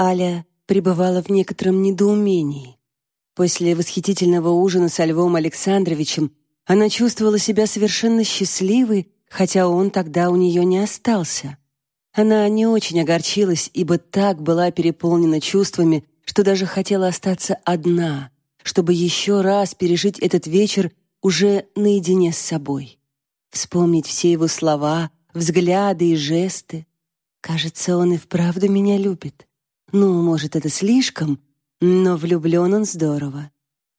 Аля пребывала в некотором недоумении. После восхитительного ужина со Львом Александровичем она чувствовала себя совершенно счастливой, хотя он тогда у нее не остался. Она не очень огорчилась, ибо так была переполнена чувствами, что даже хотела остаться одна, чтобы еще раз пережить этот вечер уже наедине с собой. Вспомнить все его слова, взгляды и жесты. Кажется, он и вправду меня любит. Ну, может, это слишком, но влюблен он здорово.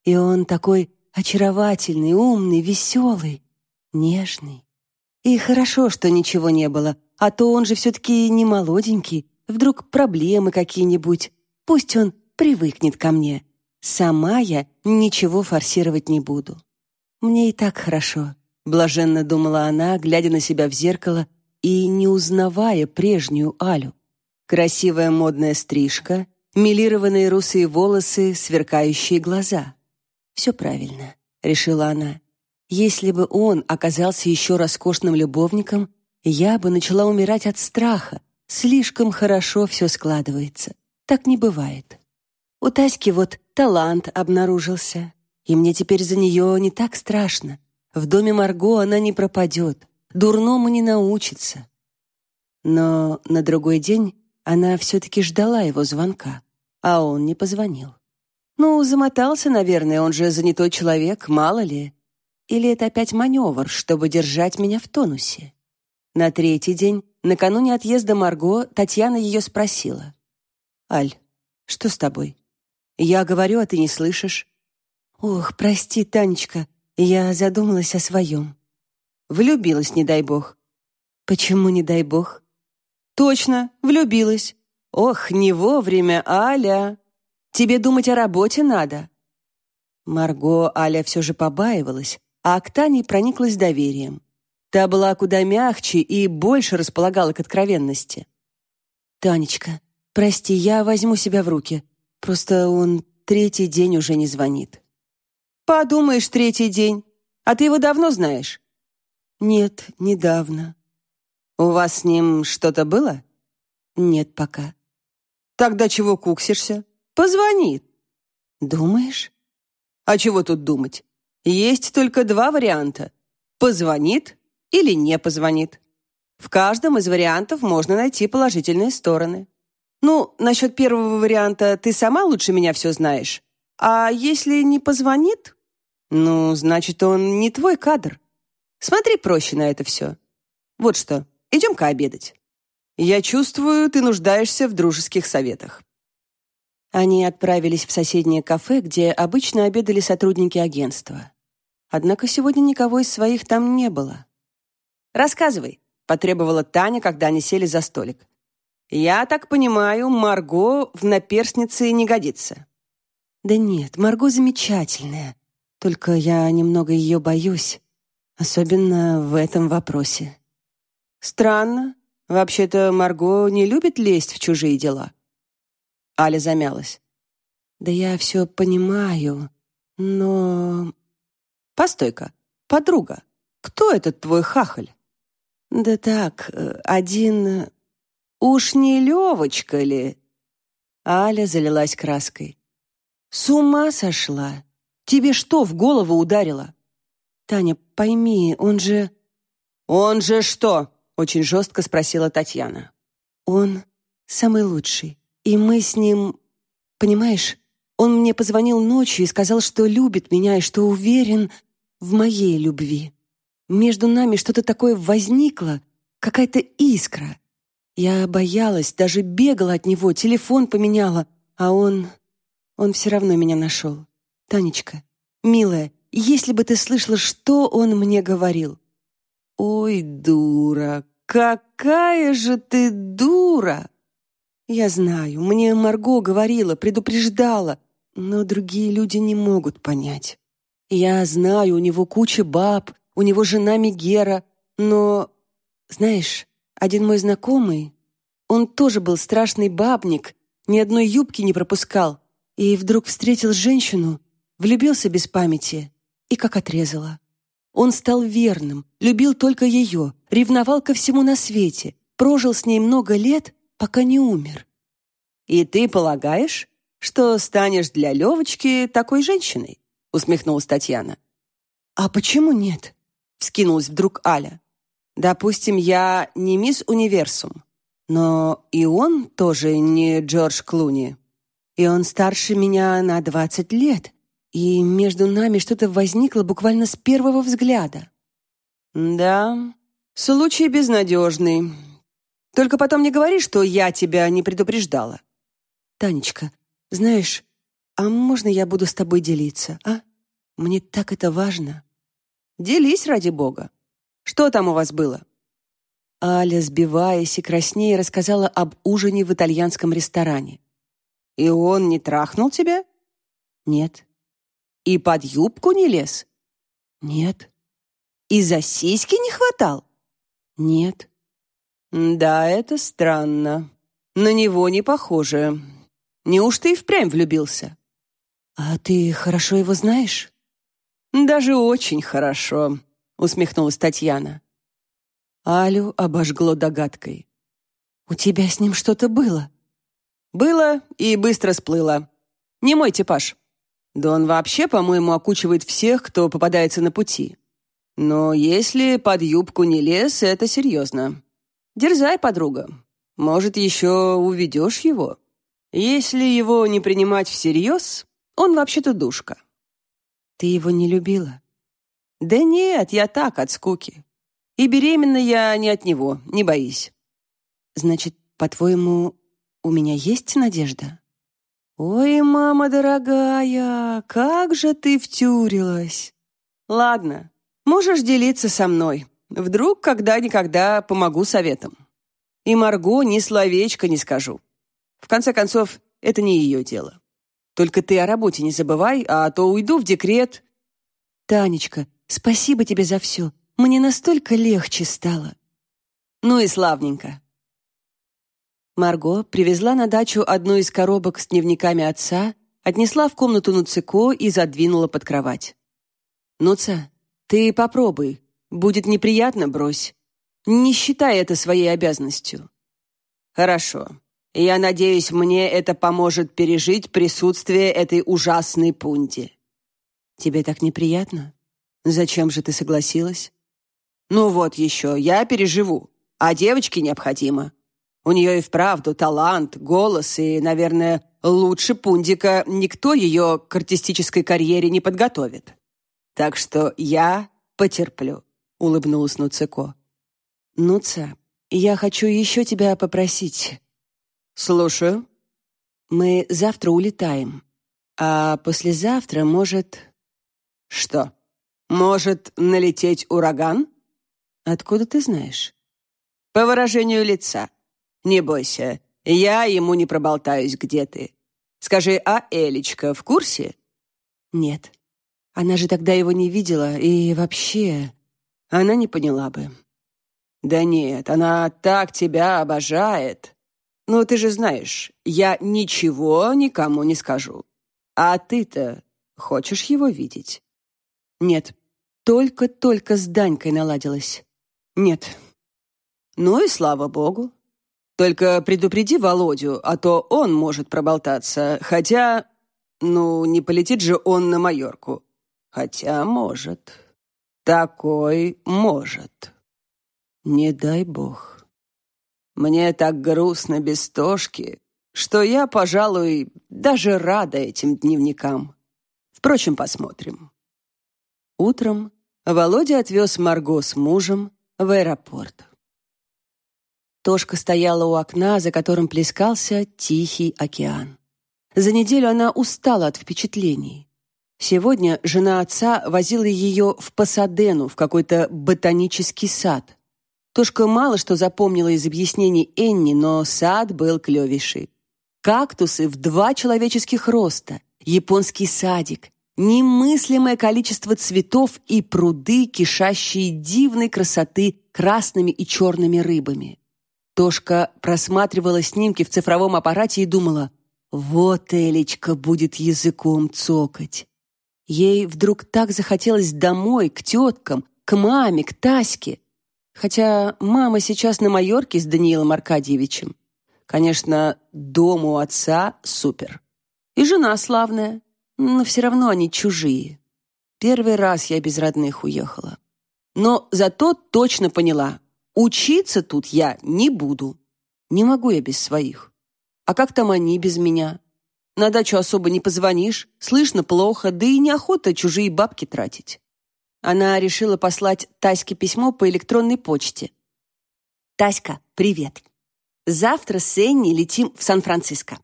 И он такой очаровательный, умный, веселый, нежный. И хорошо, что ничего не было, а то он же все-таки не молоденький, вдруг проблемы какие-нибудь. Пусть он привыкнет ко мне. Сама я ничего форсировать не буду. Мне и так хорошо, блаженно думала она, глядя на себя в зеркало и не узнавая прежнюю Алю. Красивая модная стрижка, милированные русые волосы, сверкающие глаза. Все правильно, решила она. Если бы он оказался еще роскошным любовником, я бы начала умирать от страха. Слишком хорошо все складывается. Так не бывает. У Таськи вот талант обнаружился. И мне теперь за нее не так страшно. В доме Марго она не пропадет. Дурному не научится. Но на другой день она все-таки ждала его звонка, а он не позвонил. Ну, замотался, наверное, он же занятой человек, мало ли. Или это опять маневр, чтобы держать меня в тонусе? На третий день, накануне отъезда Марго, Татьяна ее спросила. «Аль, что с тобой?» Я говорю, а ты не слышишь. Ох, прости, Танечка, я задумалась о своем. Влюбилась, не дай бог. Почему не дай бог? Точно, влюбилась. Ох, не вовремя, Аля. Тебе думать о работе надо. Марго Аля все же побаивалась, а к Тане прониклась доверием. Та была куда мягче и больше располагала к откровенности. «Танечка, прости, я возьму себя в руки. Просто он третий день уже не звонит. Подумаешь, третий день. А ты его давно знаешь? Нет, недавно. У вас с ним что-то было? Нет пока. Тогда чего куксишься? Позвонит. Думаешь? А чего тут думать? Есть только два варианта. Позвонит или не позвонит. В каждом из вариантов можно найти положительные стороны. Ну, насчет первого варианта ты сама лучше меня все знаешь. А если не позвонит? Ну, значит, он не твой кадр. Смотри проще на это все. Вот что, идем-ка обедать. Я чувствую, ты нуждаешься в дружеских советах. Они отправились в соседнее кафе, где обычно обедали сотрудники агентства. Однако сегодня никого из своих там не было. «Рассказывай», — потребовала Таня, когда они сели за столик. «Я так понимаю, Марго в наперстнице не годится». «Да нет, Марго замечательная. Только я немного ее боюсь, особенно в этом вопросе». «Странно. Вообще-то Марго не любит лезть в чужие дела». Аля замялась. «Да я все понимаю, но...» «Постой-ка, подруга, кто этот твой хахаль?» «Да так, э, один Уж не Левочка ли? Аля залилась краской. С ума сошла? Тебе что в голову ударило? Таня, пойми, он же... Он же что? Очень жестко спросила Татьяна. Он самый лучший. И мы с ним... Понимаешь, он мне позвонил ночью и сказал, что любит меня и что уверен в моей любви. Между нами что-то такое возникло, какая-то искра. Я боялась, даже бегала от него, телефон поменяла, а он... Он все равно меня нашел. Танечка, милая, если бы ты слышала, что он мне говорил. Ой, дура, какая же ты дура! Я знаю, мне Марго говорила, предупреждала, но другие люди не могут понять. Я знаю, у него куча баб, у него жена Мегера, но, знаешь, один мой знакомый, он тоже был страшный бабник, ни одной юбки не пропускал, и вдруг встретил женщину, влюбился без памяти и как отрезало. Он стал верным, любил только ее, ревновал ко всему на свете, прожил с ней много лет, пока не умер. И ты полагаешь, что станешь для Левочки такой женщиной?» усмехнулась Татьяна. «А почему нет?» вскинулась вдруг Аля. «Допустим, я не мисс Универсум, но и он тоже не Джордж Клуни. И он старше меня на двадцать лет, и между нами что-то возникло буквально с первого взгляда». «Да, случай безнадежный. Только потом не говори, что я тебя не предупреждала». «Танечка, знаешь, а можно я буду с тобой делиться, а? Мне так это важно». «Делись ради бога. Что там у вас было?» Аля, сбиваясь и краснея, рассказала об ужине в итальянском ресторане. «И он не трахнул тебя?» «Нет». «И под юбку не лез?» «Нет». «И за сиськи не хватал?» «Нет». «Да, это странно. На него не похоже. Неужто и впрямь влюбился? А ты хорошо его знаешь? Даже очень хорошо, усмехнулась Татьяна. Алю обожгло догадкой. У тебя с ним что-то было? Было и быстро сплыло. Не мой типаж. Да он вообще, по-моему, окучивает всех, кто попадается на пути. Но если под юбку не лез, это серьезно. Дерзай, подруга. Может, еще уведешь его. Если его не принимать всерьез, он вообще-то душка. Ты его не любила? Да нет, я так, от скуки. И беременна я не от него, не боись. Значит, по-твоему, у меня есть надежда? Ой, мама дорогая, как же ты втюрилась. Ладно, можешь делиться со мной. Вдруг когда-никогда помогу советом. И Марго ни словечко не скажу. В конце концов, это не ее дело. Только ты о работе не забывай, а то уйду в декрет. Танечка, спасибо тебе за все. Мне настолько легче стало. Ну и славненько. Марго привезла на дачу одну из коробок с дневниками отца, отнесла в комнату Нуцико и задвинула под кровать. «Нуца, ты попробуй. Будет неприятно, брось. Не считай это своей обязанностью». «Хорошо. Я надеюсь, мне это поможет пережить присутствие этой ужасной пунти». «Тебе так неприятно? Зачем же ты согласилась?» «Ну вот еще, я переживу, а девочке необходимо. У нее и вправду талант, голос, и, наверное, лучше Пундика никто ее к артистической карьере не подготовит. Так что я потерплю», — улыбнулась Нуцеко. «Нуца, я хочу еще тебя попросить. «Слушаю». «Мы завтра улетаем, а послезавтра может...» «Что? Может налететь ураган?» «Откуда ты знаешь?» «По выражению лица. Не бойся, я ему не проболтаюсь, где ты. Скажи, а Элечка в курсе?» «Нет. Она же тогда его не видела, и вообще...» Она не поняла бы. «Да нет, она так тебя обожает. «Ну, ты же знаешь, я ничего никому не скажу. А ты-то хочешь его видеть?» «Нет, только-только с Данькой наладилась. Нет». «Ну и слава богу. Только предупреди Володю, а то он может проболтаться, хотя... Ну, не полетит же он на Майорку. Хотя может. Такой может. Не дай бог». Мне так грустно без Тошки, что я, пожалуй, даже рада этим дневникам. Впрочем, посмотрим. Утром Володя отвез Марго с мужем в аэропорт. Тошка стояла у окна, за которым плескался Тихий океан. За неделю она устала от впечатлений. Сегодня жена отца возила ее в Пасадену, в какой-то ботанический сад. Тошка мало что запомнила из объяснений Энни, но сад был клевейший. Кактусы в два человеческих роста, японский садик, немыслимое количество цветов и пруды, кишащие дивной красоты красными и черными рыбами. Тошка просматривала снимки в цифровом аппарате и думала, вот Элечка будет языком цокать. Ей вдруг так захотелось домой, к теткам, к маме, к Таське. Хотя мама сейчас на Майорке с Даниилом Аркадьевичем. Конечно, дом у отца супер. И жена славная, но все равно они чужие. Первый раз я без родных уехала. Но зато точно поняла, учиться тут я не буду. Не могу я без своих. А как там они без меня? На дачу особо не позвонишь, слышно плохо, да и неохота чужие бабки тратить. Она решила послать Таське письмо по электронной почте. «Таська, привет. Завтра с Энни летим в Сан-Франциско.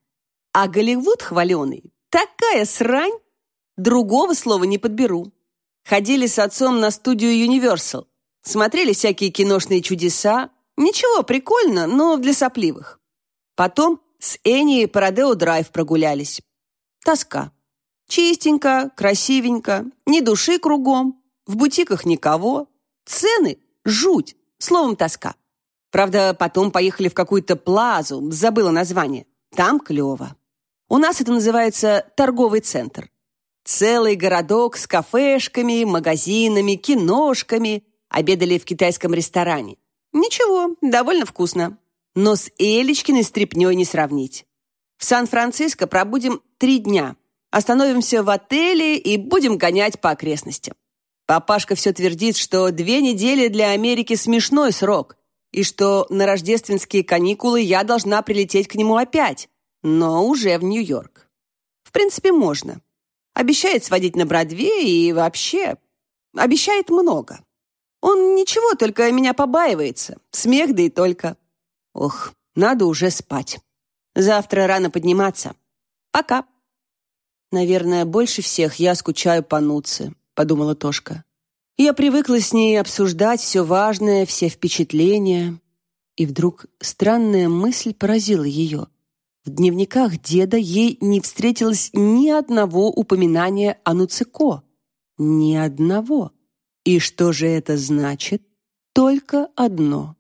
А Голливуд хваленый — такая срань! Другого слова не подберу. Ходили с отцом на студию Universal. Смотрели всякие киношные чудеса. Ничего, прикольно, но для сопливых. Потом с Энни по Родео Драйв прогулялись. Тоска. Чистенько, красивенько, ни души кругом, в бутиках никого. Цены — жуть, словом, тоска. Правда, потом поехали в какую-то плазу, забыла название. Там клево. У нас это называется торговый центр. Целый городок с кафешками, магазинами, киношками. Обедали в китайском ресторане. Ничего, довольно вкусно. Но с Элечкиной стряпнёй не сравнить. В Сан-Франциско пробудем три дня. Остановимся в отеле и будем гонять по окрестностям. Папашка все твердит, что две недели для Америки смешной срок, и что на рождественские каникулы я должна прилететь к нему опять, но уже в Нью-Йорк. В принципе, можно. Обещает сводить на Бродвей и вообще обещает много. Он ничего, только меня побаивается. Смех да и только. Ох, надо уже спать. Завтра рано подниматься. Пока. Наверное, больше всех я скучаю по Нуце подумала Тошка. Я привыкла с ней обсуждать все важное, все впечатления. И вдруг странная мысль поразила ее. В дневниках деда ей не встретилось ни одного упоминания о Нуцико. Ни одного. И что же это значит? Только одно.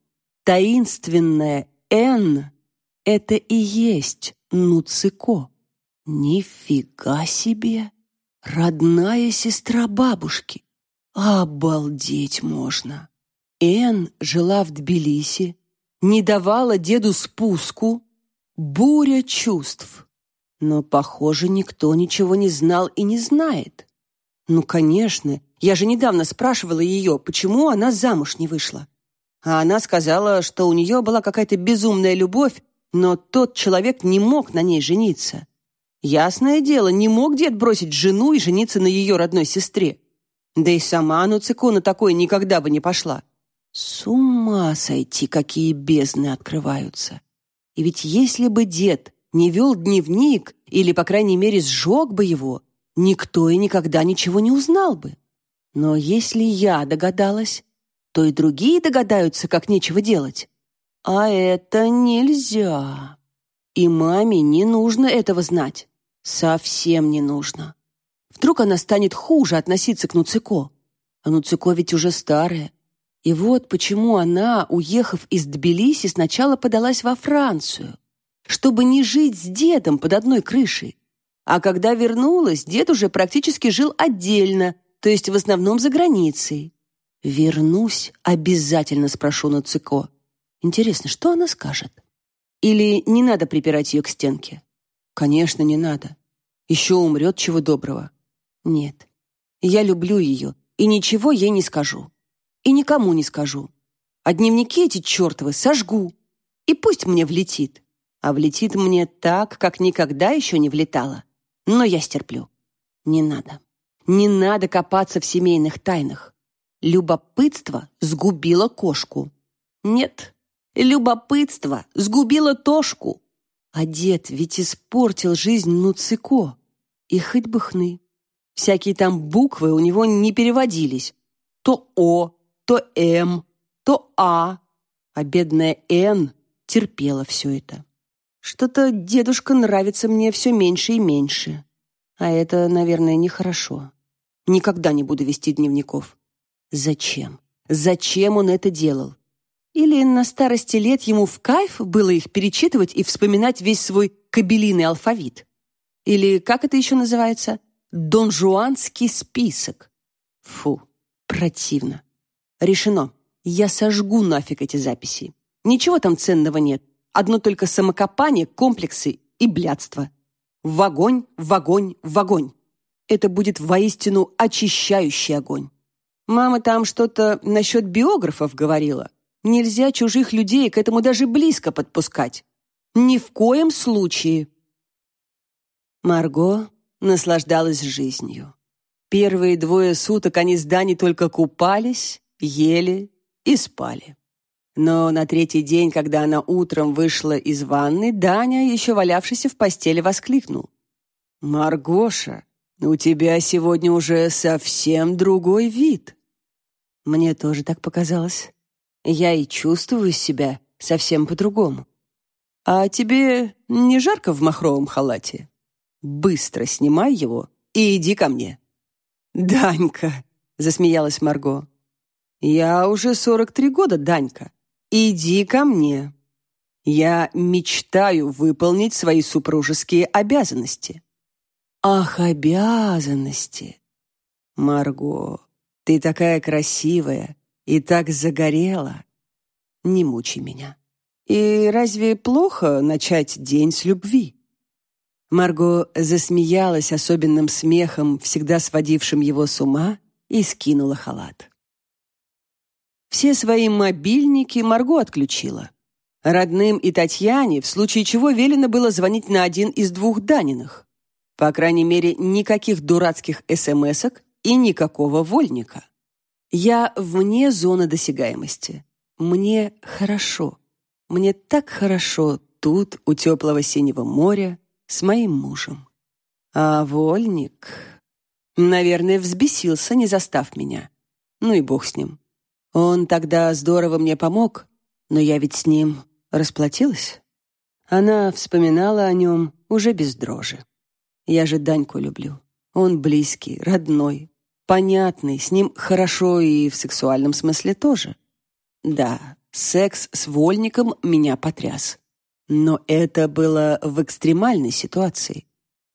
Таинственное «Н» — это и есть Нуцико. Нифига себе! Родная сестра бабушки. Обалдеть можно. Эн жила в Тбилиси, не давала деду спуску. Буря чувств. Но, похоже, никто ничего не знал и не знает. Ну, конечно, я же недавно спрашивала ее, почему она замуж не вышла. А она сказала, что у нее была какая-то безумная любовь, но тот человек не мог на ней жениться. Ясное дело, не мог дед бросить жену и жениться на ее родной сестре. Да и сама Нуцико на такое никогда бы не пошла. С ума сойти, какие бездны открываются. И ведь если бы дед не вел дневник или, по крайней мере, сжег бы его, никто и никогда ничего не узнал бы. Но если я догадалась, то и другие догадаются, как нечего делать. А это нельзя. И маме не нужно этого знать. Совсем не нужно. Вдруг она станет хуже относиться к Нуцико. А Нуцико ведь уже старая. И вот почему она, уехав из Тбилиси, сначала подалась во Францию, чтобы не жить с дедом под одной крышей. А когда вернулась, дед уже практически жил отдельно, то есть в основном за границей. «Вернусь, обязательно спрошу Нуцико. Интересно, что она скажет?» Или не надо припирать ее к стенке? Конечно, не надо. Еще умрет чего доброго. Нет. Я люблю ее, и ничего ей не скажу. И никому не скажу. А дневники эти чертовы сожгу. И пусть мне влетит. А влетит мне так, как никогда еще не влетало. Но я стерплю. Не надо. Не надо копаться в семейных тайнах. Любопытство сгубило кошку. Нет, Любопытство сгубило Тошку. А дед ведь испортил жизнь Нуцико. И хоть бы хны. Всякие там буквы у него не переводились. То О, то М, то А. А бедная Н терпела все это. Что-то дедушка нравится мне все меньше и меньше. А это, наверное, нехорошо. Никогда не буду вести дневников. Зачем? Зачем он это делал? Или на старости лет ему в кайф было их перечитывать и вспоминать весь свой кабелиный алфавит? Или, как это еще называется, донжуанский список? Фу, противно. Решено. Я сожгу нафиг эти записи. Ничего там ценного нет. одно только самокопание, комплексы и блядство. В огонь, в огонь, в огонь. Это будет воистину очищающий огонь. Мама там что-то насчет биографов говорила. Нельзя чужих людей к этому даже близко подпускать. Ни в коем случае. Марго наслаждалась жизнью. Первые двое суток они с Дани только купались, ели и спали. Но на третий день, когда она утром вышла из ванны, Даня, еще валявшийся в постели, воскликнул. «Маргоша, у тебя сегодня уже совсем другой вид». Мне тоже так показалось. Я и чувствую себя совсем по-другому. А тебе не жарко в махровом халате? Быстро снимай его и иди ко мне. Данька, засмеялась Марго. Я уже 43 года, Данька. Иди ко мне. Я мечтаю выполнить свои супружеские обязанности. Ах, обязанности. Марго, ты такая красивая и так загорела. Не мучи меня. И разве плохо начать день с любви? Марго засмеялась особенным смехом, всегда сводившим его с ума, и скинула халат. Все свои мобильники Марго отключила. Родным и Татьяне, в случае чего велено было звонить на один из двух Даниных. По крайней мере, никаких дурацких смс-ок и никакого вольника. Я вне зоны досягаемости. Мне хорошо. Мне так хорошо тут, у теплого синего моря, с моим мужем. А вольник, наверное, взбесился, не застав меня. Ну и бог с ним. Он тогда здорово мне помог, но я ведь с ним расплатилась. Она вспоминала о нем уже без дрожи. Я же Даньку люблю. Он близкий, родной, понятный, с ним хорошо и в сексуальном смысле тоже. Да, секс с вольником меня потряс. Но это было в экстремальной ситуации.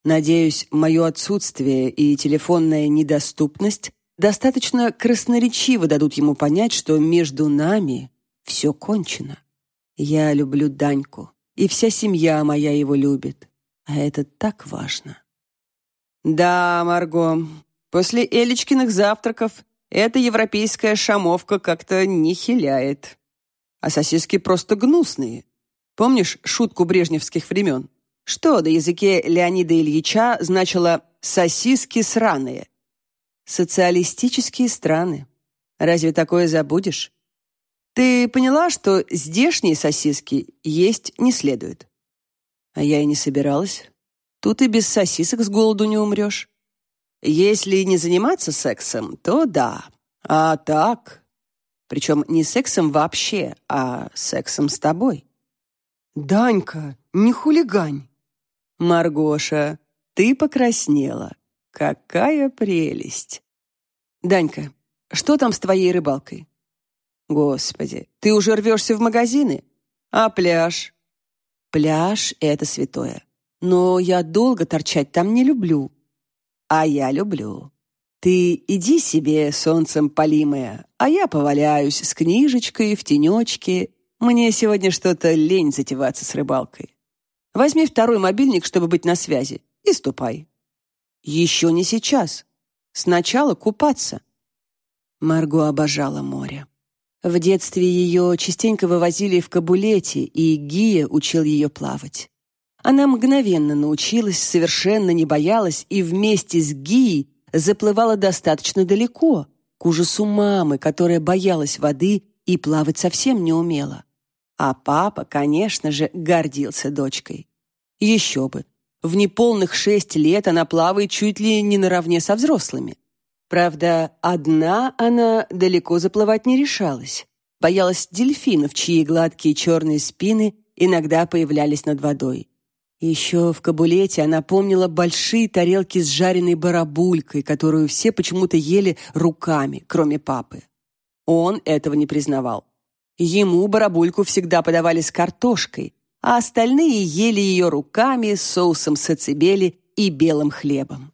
Надеюсь, мое отсутствие и телефонная недоступность достаточно красноречиво дадут ему понять, что между нами все кончено. Я люблю Даньку, и вся семья моя его любит. А это так важно. Да, Марго, после Элечкиных завтраков эта европейская шамовка как-то не хиляет. А сосиски просто гнусные. Помнишь шутку брежневских времен? Что на языке Леонида Ильича значило «сосиски сраные»? Социалистические страны. Разве такое забудешь? Ты поняла, что здешние сосиски есть не следует? А я и не собиралась. Тут и без сосисок с голоду не умрешь. Если не заниматься сексом, то да. А так... Причем не сексом вообще, а сексом с тобой. «Данька, не хулигань!» «Маргоша, ты покраснела. Какая прелесть!» «Данька, что там с твоей рыбалкой?» «Господи, ты уже рвешься в магазины? А пляж?» «Пляж — это святое. Но я долго торчать там не люблю. А я люблю. Ты иди себе, солнцем полимая, а я поваляюсь с книжечкой в тенечке. Мне сегодня что-то лень затеваться с рыбалкой. Возьми второй мобильник, чтобы быть на связи, и ступай. Еще не сейчас. Сначала купаться. Марго обожала море. В детстве ее частенько вывозили в кабулете, и Гия учил ее плавать. Она мгновенно научилась, совершенно не боялась и вместе с Гией заплывала достаточно далеко, к ужасу мамы, которая боялась воды и плавать совсем не умела. А папа, конечно же, гордился дочкой. Еще бы. В неполных шесть лет она плавает чуть ли не наравне со взрослыми. Правда, одна она далеко заплывать не решалась. Боялась дельфинов, чьи гладкие черные спины иногда появлялись над водой. Еще в Кабулете она помнила большие тарелки с жареной барабулькой, которую все почему-то ели руками, кроме папы. Он этого не признавал. Ему барабульку всегда подавали с картошкой, а остальные ели ее руками соусом сацебели и белым хлебом.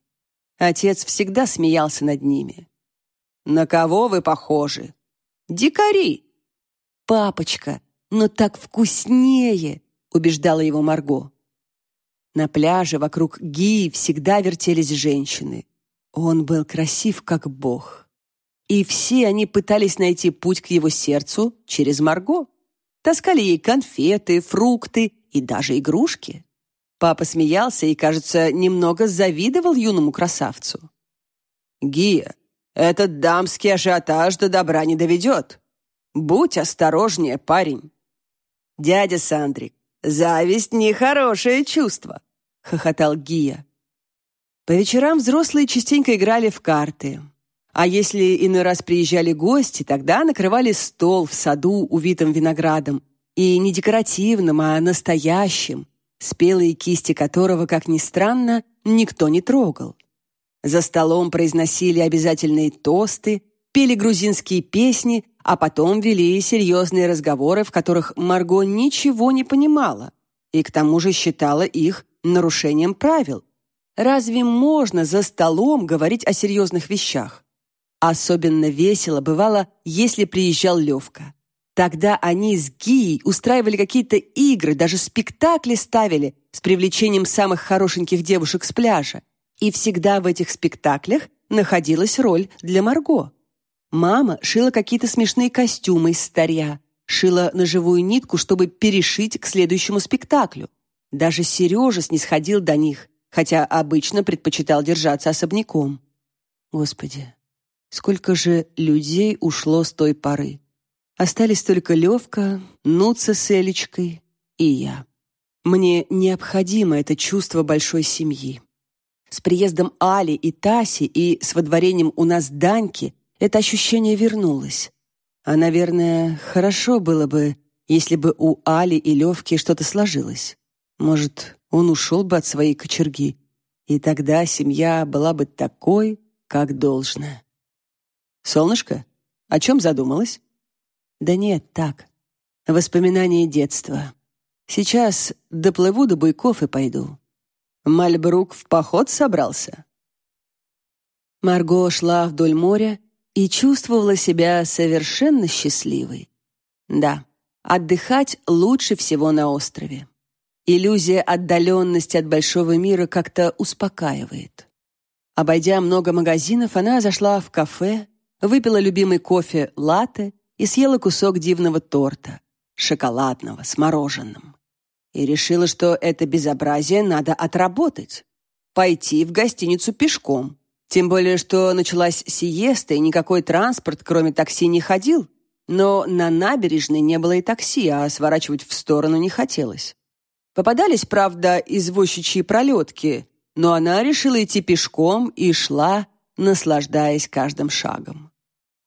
Отец всегда смеялся над ними. «На кого вы похожи?» «Дикари!» «Папочка, но так вкуснее!» убеждала его Марго. На пляже вокруг Гии всегда вертелись женщины. Он был красив, как бог. И все они пытались найти путь к его сердцу через Марго. Таскали ей конфеты, фрукты и даже игрушки. Папа смеялся и, кажется, немного завидовал юному красавцу. «Гия, этот дамский ажиотаж до добра не доведет. Будь осторожнее, парень». «Дядя Сандрик, зависть — нехорошее чувство», — хохотал Гия. По вечерам взрослые частенько играли в карты. А если иной раз приезжали гости, тогда накрывали стол в саду, увитым виноградом, и не декоративным, а настоящим, спелые кисти которого, как ни странно, никто не трогал. За столом произносили обязательные тосты, пели грузинские песни, а потом вели серьезные разговоры, в которых Марго ничего не понимала и к тому же считала их нарушением правил. Разве можно за столом говорить о серьезных вещах? Особенно весело бывало, если приезжал Левка. Тогда они с Гией устраивали какие-то игры, даже спектакли ставили с привлечением самых хорошеньких девушек с пляжа. И всегда в этих спектаклях находилась роль для Марго. Мама шила какие-то смешные костюмы из старья, шила на живую нитку, чтобы перешить к следующему спектаклю. Даже Сережа снисходил до них, хотя обычно предпочитал держаться особняком. Господи, сколько же людей ушло с той поры. Остались только Левка, Нуца с Элечкой и я. Мне необходимо это чувство большой семьи. С приездом Али и Таси и с водворением у нас Даньки это ощущение вернулось. А, наверное, хорошо было бы, если бы у Али и Левки что-то сложилось. Может, он ушел бы от своей кочерги, и тогда семья была бы такой, как должна. «Солнышко, о чем задумалась?» Да нет, так. Воспоминания детства. Сейчас доплыву до буйков и пойду. Мальбрук в поход собрался. Марго шла вдоль моря и чувствовала себя совершенно счастливой. Да, отдыхать лучше всего на острове. Иллюзия отдаленности от большого мира как-то успокаивает. Обойдя много магазинов, она зашла в кафе, выпила любимый кофе латте и съела кусок дивного торта, шоколадного, с мороженым. И решила, что это безобразие надо отработать. Пойти в гостиницу пешком. Тем более, что началась сиеста, и никакой транспорт, кроме такси, не ходил. Но на набережной не было и такси, а сворачивать в сторону не хотелось. Попадались, правда, извозчичьи пролетки, но она решила идти пешком и шла, наслаждаясь каждым шагом.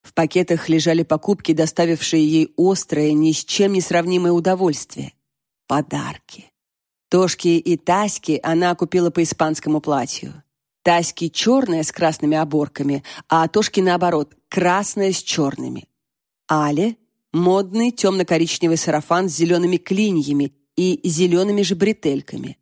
В пакетах лежали покупки, доставившие ей острое, ни с чем не сравнимое удовольствие. Подарки. Тошки и Таськи она купила по испанскому платью. Таськи черная с красными оборками, а Тошки, наоборот, красная с черными. Але — модный темно-коричневый сарафан с зелеными клиньями и зелеными же бретельками.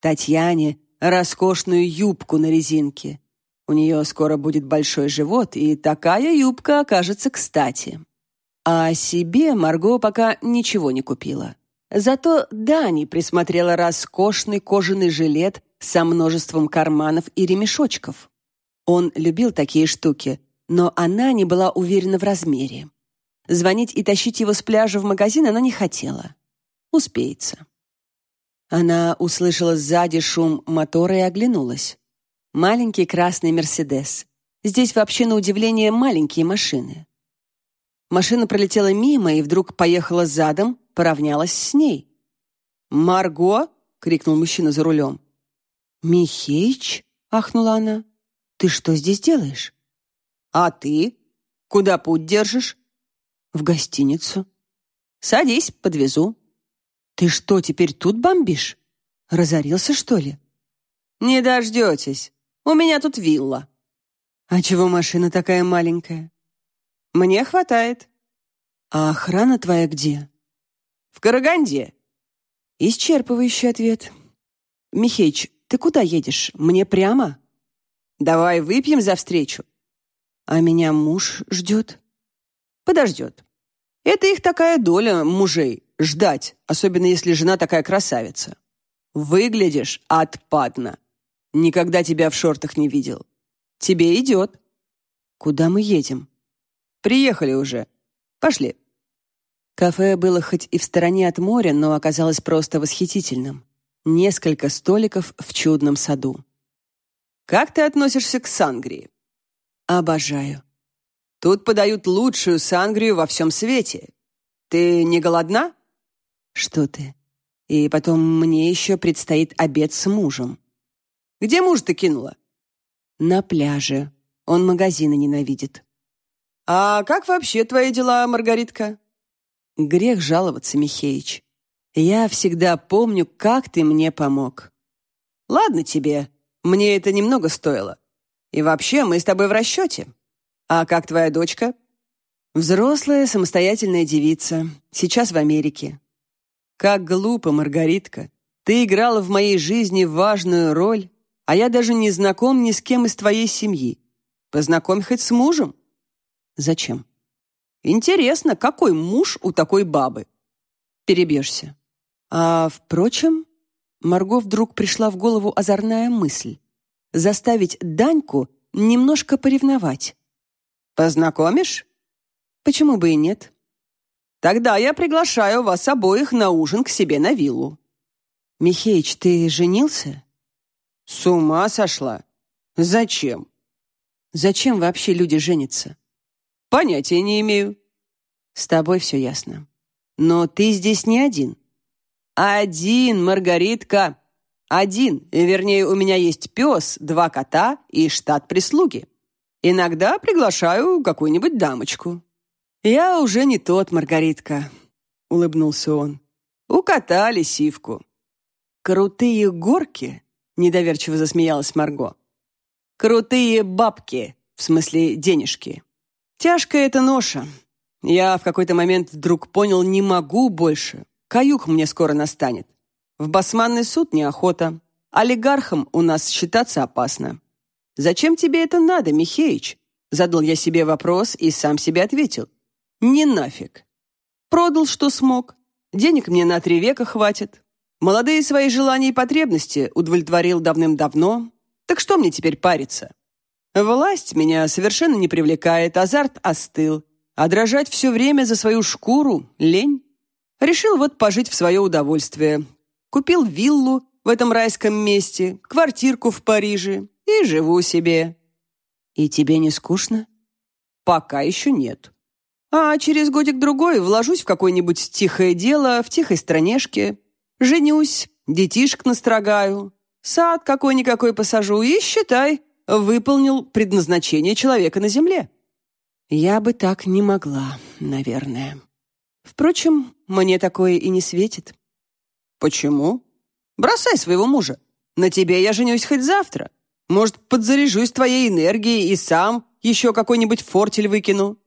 Татьяне — роскошную юбку на резинке. У нее скоро будет большой живот, и такая юбка окажется кстати. А себе Марго пока ничего не купила. Зато Дани присмотрела роскошный кожаный жилет со множеством карманов и ремешочков. Он любил такие штуки, но она не была уверена в размере. Звонить и тащить его с пляжа в магазин она не хотела. Успеется. Она услышала сзади шум мотора и оглянулась. Маленький красный «Мерседес». Здесь вообще, на удивление, маленькие машины. Машина пролетела мимо и вдруг поехала задом, поравнялась с ней. «Марго!» — крикнул мужчина за рулем. «Михеич?» — ахнула она. «Ты что здесь делаешь?» «А ты? Куда путь держишь?» «В гостиницу». «Садись, подвезу». «Ты что, теперь тут бомбишь? Разорился, что ли?» «Не дождетесь. У меня тут вилла». «А чего машина такая маленькая?» «Мне хватает». «А охрана твоя где?» «В Караганде». Исчерпывающий ответ. «Михеич, ты куда едешь? Мне прямо?» «Давай выпьем за встречу». «А меня муж ждет?» «Подождет. Это их такая доля мужей. Ждать, особенно если жена такая красавица. Выглядишь отпадно. Никогда тебя в шортах не видел. Тебе идет. Куда мы едем? Приехали уже. Пошли. Кафе было хоть и в стороне от моря, но оказалось просто восхитительным. Несколько столиков в чудном саду. Как ты относишься к сангрии? Обожаю. Тут подают лучшую сангрию во всем свете. Ты не голодна? Что ты? И потом мне еще предстоит обед с мужем. Где муж ты кинула? На пляже. Он магазины ненавидит. А как вообще твои дела, Маргаритка? Грех жаловаться, Михеич. Я всегда помню, как ты мне помог. Ладно тебе, мне это немного стоило. И вообще, мы с тобой в расчете. А как твоя дочка? Взрослая, самостоятельная девица. Сейчас в Америке. Как глупо, Маргаритка. Ты играла в моей жизни важную роль, а я даже не знаком ни с кем из твоей семьи. Познакомь хоть с мужем. Зачем? Интересно, какой муж у такой бабы? Перебьешься. А, впрочем, Марго вдруг пришла в голову озорная мысль. Заставить Даньку немножко поревновать. Познакомишь? Почему бы и нет? Тогда я приглашаю вас обоих на ужин к себе на виллу. Михеич, ты женился? С ума сошла? Зачем? Зачем вообще люди женятся? Понятия не имею. С тобой все ясно. Но ты здесь не один. Один, Маргаритка. Один. Вернее, у меня есть пес, два кота и штат прислуги. Иногда приглашаю какую-нибудь дамочку». «Я уже не тот, Маргаритка», — улыбнулся он. «Укатали сивку». «Крутые горки?» — недоверчиво засмеялась Марго. «Крутые бабки, в смысле денежки. Тяжкая эта ноша. Я в какой-то момент вдруг понял, не могу больше. Каюк мне скоро настанет. В басманный суд неохота. Олигархам у нас считаться опасно. «Зачем тебе это надо, Михеич?» Задал я себе вопрос и сам себе ответил. «Не нафиг. Продал, что смог. Денег мне на три века хватит. Молодые свои желания и потребности удовлетворил давным-давно. Так что мне теперь париться? Власть меня совершенно не привлекает, азарт остыл. А дрожать все время за свою шкуру — лень. Решил вот пожить в свое удовольствие. Купил виллу в этом райском месте, квартирку в Париже и живу себе». «И тебе не скучно?» «Пока еще нет. А через годик-другой вложусь в какое-нибудь тихое дело в тихой странешке, женюсь, детишек настрогаю, сад какой-никакой посажу и, считай, выполнил предназначение человека на земле». «Я бы так не могла, наверное. Впрочем, мне такое и не светит». «Почему? Бросай своего мужа. На тебе я женюсь хоть завтра. Может, подзаряжусь твоей энергией и сам еще какой-нибудь фортель выкину?»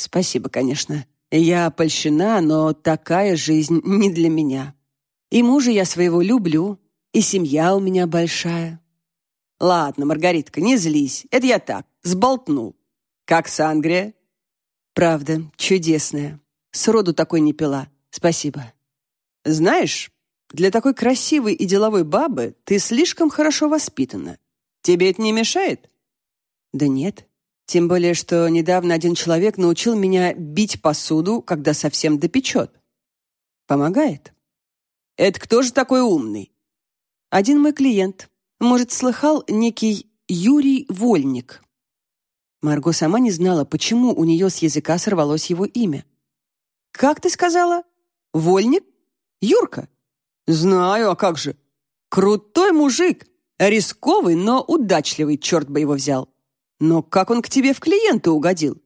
«Спасибо, конечно. Я польщена, но такая жизнь не для меня. И мужа я своего люблю, и семья у меня большая». «Ладно, Маргаритка, не злись. Это я так, сболтнул. Как сангрия?» «Правда, чудесная. Сроду такой не пила. Спасибо». «Знаешь, для такой красивой и деловой бабы ты слишком хорошо воспитана. Тебе это не мешает? Да нет. Тем более, что недавно один человек научил меня бить посуду, когда совсем допечет. Помогает. Это кто же такой умный? Один мой клиент. Может, слыхал некий Юрий Вольник. Марго сама не знала, почему у нее с языка сорвалось его имя. «Как ты сказала? Вольник? Юрка?» «Знаю, а как же? Крутой мужик, Рисковый, но удачливый, черт бы его взял. Но как он к тебе в клиенты угодил?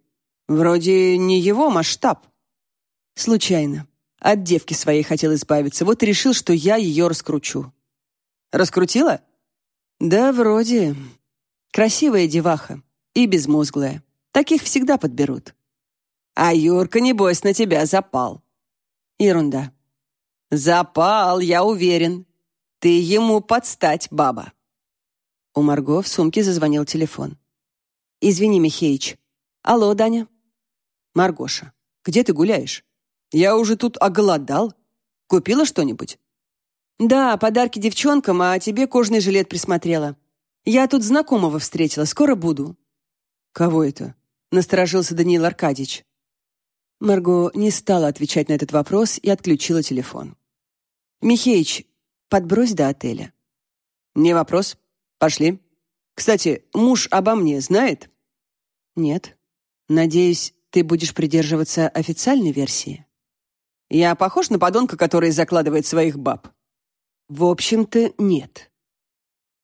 Вроде не его масштаб. Случайно. От девки своей хотел избавиться, вот и решил, что я ее раскручу. Раскрутила? Да, вроде. Красивая деваха и безмозглая. Таких всегда подберут. А Юрка, небось, на тебя запал. Ерунда. Запал, я уверен. Ты ему подстать, баба. У Марго в сумке зазвонил телефон. «Извини, Михеич. Алло, Даня?» «Маргоша, где ты гуляешь? Я уже тут оголодал. Купила что-нибудь?» «Да, подарки девчонкам, а тебе кожный жилет присмотрела. Я тут знакомого встретила, скоро буду». «Кого это?» — насторожился Даниил Аркадьевич. Марго не стала отвечать на этот вопрос и отключила телефон. «Михеич, подбрось до отеля». «Не вопрос. Пошли. Кстати, муж обо мне знает?» «Нет. Надеюсь, ты будешь придерживаться официальной версии?» «Я похож на подонка, который закладывает своих баб?» «В общем-то, нет».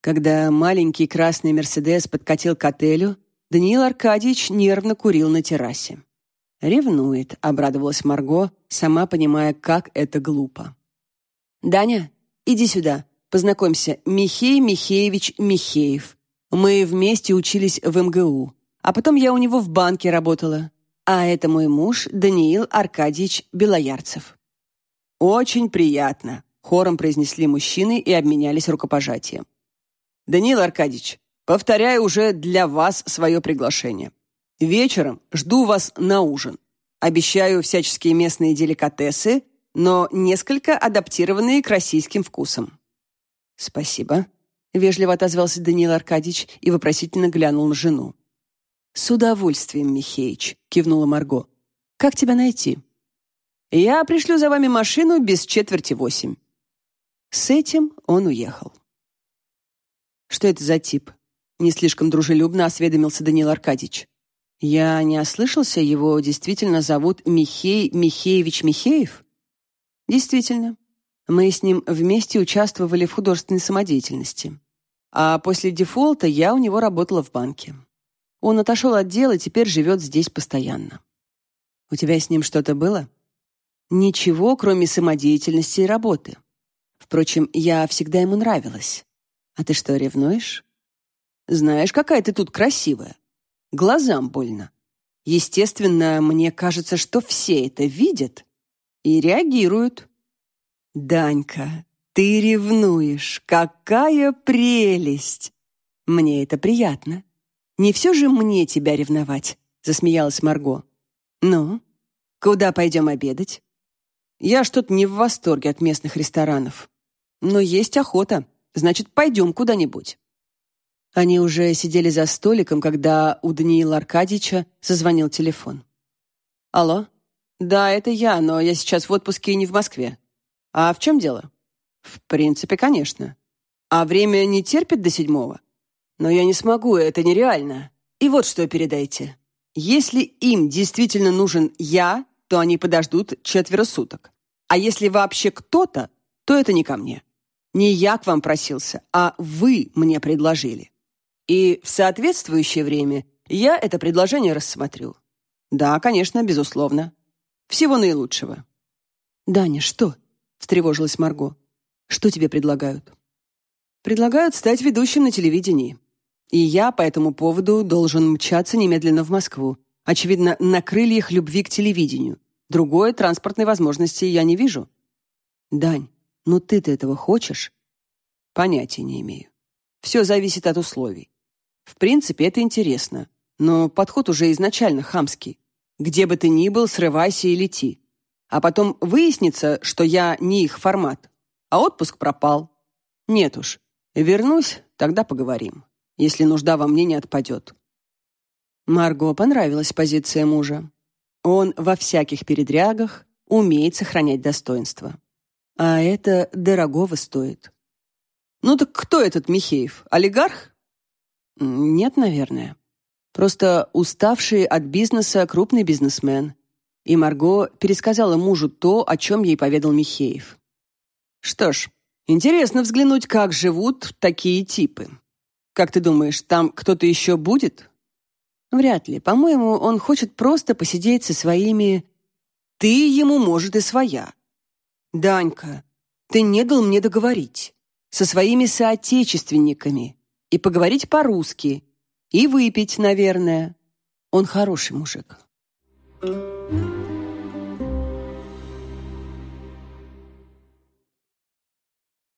Когда маленький красный «Мерседес» подкатил к отелю, Даниил Аркадьевич нервно курил на террасе. «Ревнует», — обрадовалась Марго, сама понимая, как это глупо. «Даня, иди сюда, познакомься, Михей Михеевич Михеев. Мы вместе учились в МГУ, а потом я у него в банке работала. А это мой муж Даниил Аркадьевич Белоярцев». «Очень приятно», — хором произнесли мужчины и обменялись рукопожатием. «Даниил Аркадьевич, повторяю уже для вас свое приглашение. Вечером жду вас на ужин. Обещаю всяческие местные деликатесы, но несколько адаптированные к российским вкусам». «Спасибо», — вежливо отозвался Даниил Аркадьевич и вопросительно глянул на жену. «С удовольствием, Михеич», — кивнула Марго. «Как тебя найти?» «Я пришлю за вами машину без четверти восемь». С этим он уехал. «Что это за тип?» — не слишком дружелюбно осведомился Даниил Аркадьевич. Я не ослышался, его действительно зовут Михей Михеевич Михеев? Действительно. Мы с ним вместе участвовали в художественной самодеятельности. А после дефолта я у него работала в банке. Он отошел от дела и теперь живет здесь постоянно. У тебя с ним что-то было? Ничего, кроме самодеятельности и работы. Впрочем, я всегда ему нравилась. А ты что, ревнуешь? Знаешь, какая ты тут красивая. Глазам больно. Естественно, мне кажется, что все это видят и реагируют. Данька, ты ревнуешь. Какая прелесть! Мне это приятно. Не все же мне тебя ревновать, засмеялась Марго. Ну, куда пойдем обедать? Я что-то не в восторге от местных ресторанов. Но есть охота. Значит, пойдем куда-нибудь. Они уже сидели за столиком, когда у Даниила Аркадьевича зазвонил телефон. «Алло? Да, это я, но я сейчас в отпуске и не в Москве. А в чем дело?» «В принципе, конечно. А время не терпит до седьмого? Но я не смогу, это нереально. И вот что передайте. Если им действительно нужен я, то они подождут четверо суток. А если вообще кто-то, то это не ко мне. Не я к вам просился, а вы мне предложили. И в соответствующее время я это предложение рассмотрю. Да, конечно, безусловно. Всего наилучшего. Даня, что? встревожилась Марго. Что тебе предлагают? Предлагают стать ведущим на телевидении. И я по этому поводу должен мчаться немедленно в Москву. Очевидно, на крыльях любви к телевидению. Другой транспортной возможности я не вижу. Дань, ну ты-то этого хочешь? Понятия не имею. Все зависит от условий. В принципе, это интересно, но подход уже изначально хамский. Где бы ты ни был, срывайся и лети. А потом выяснится, что я не их формат, а отпуск пропал. Нет уж, вернусь, тогда поговорим, если нужда во мне не отпадет. Марго понравилась позиция мужа. Он во всяких передрягах умеет сохранять достоинство. А это дорогого стоит. Ну так кто этот Михеев? Олигарх? Нет, наверное. Просто уставший от бизнеса крупный бизнесмен. И Марго пересказала мужу то, о чем ей поведал Михеев. Что ж, интересно взглянуть, как живут такие типы. Как ты думаешь, там кто-то еще будет? Вряд ли. По-моему, он хочет просто посидеть со своими... Ты ему, может, и своя. Данька, ты не дал мне договорить. Со своими соотечественниками и поговорить по-русски, и выпить, наверное. Он хороший мужик.